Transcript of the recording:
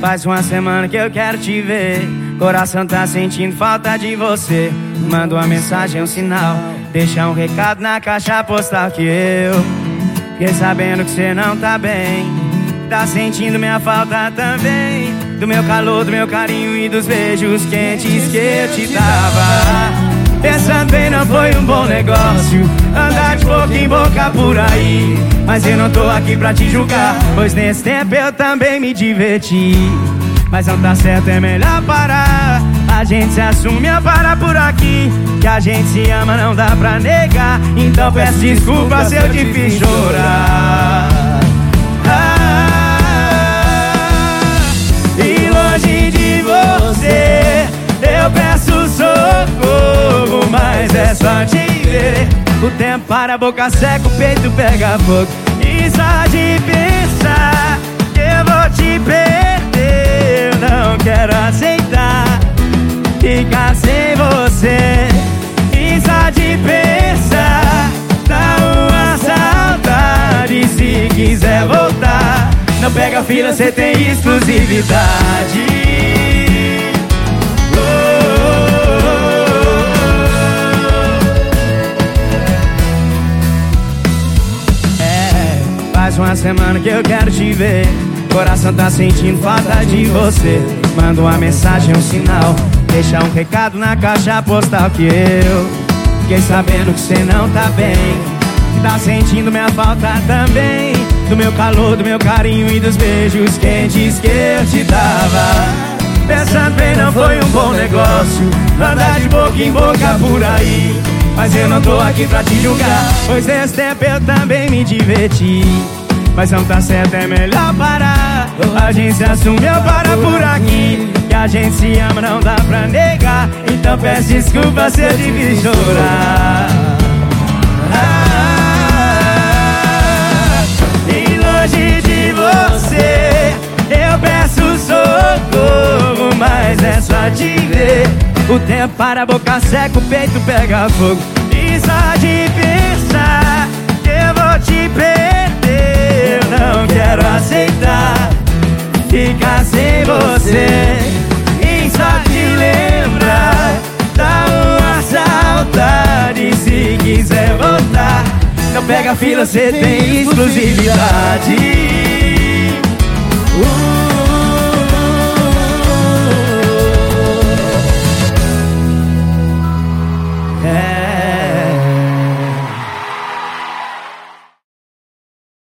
Faz uma semana que eu quero te ver. Coração tá sentindo falta de você. Manda uma mensagem, um sinal. Deixa um recado na caixa postal que eu fiquei sabendo que você não tá bem. Tá sentindo minha falta também. Do meu calor, do meu carinho e dos beijos quentes que eu te dava. Pensando bem, não foi um bom negócio. Andar de boca em boca por aí. Mas eu não tô aqui pra te julgar Pois nesse tempo eu também me diverti. Mas não tá certo, é melhor parar. A gente se assume a parar por aqui. Que a gente se ama, não dá pra negar. Então peço desculpa se eu te fiz chorar só te ver. O tempo para, a boca seca, o peito pega fogo. E só de pensar que eu vou te perder. Eu não quero aceitar ficar sem você. E só de pensar dá uma saudade Se quiser voltar, não pega fila, cê tem exclusividade Faz uma semana que eu quero te ver. Coração tá sentindo falta de você. Manda uma mensagem, um sinal. Deixa um recado na caixa postal que eu Fiquei sabendo que você não tá bem. Tá sentindo minha falta também. Do meu calor, do meu carinho e dos beijos quentes que eu te dava. Pensando bem, não foi um bom negócio. Andar de boca em boca por aí. Mas eu não tô aqui pra te julgar. Pois nesse tempo eu também me diverti Mas não tá certo, é melhor parar. A gente se assume, eu paro por aqui. Que a gente se ama, não dá pra negar. Então peço desculpa se eu te vi chorar. Ah, E longe de você Eu peço socorro Mas é só te ver. O tempo para a boca seca, o peito pega fogo. E só de pega fila, você tem exclusividade uh. É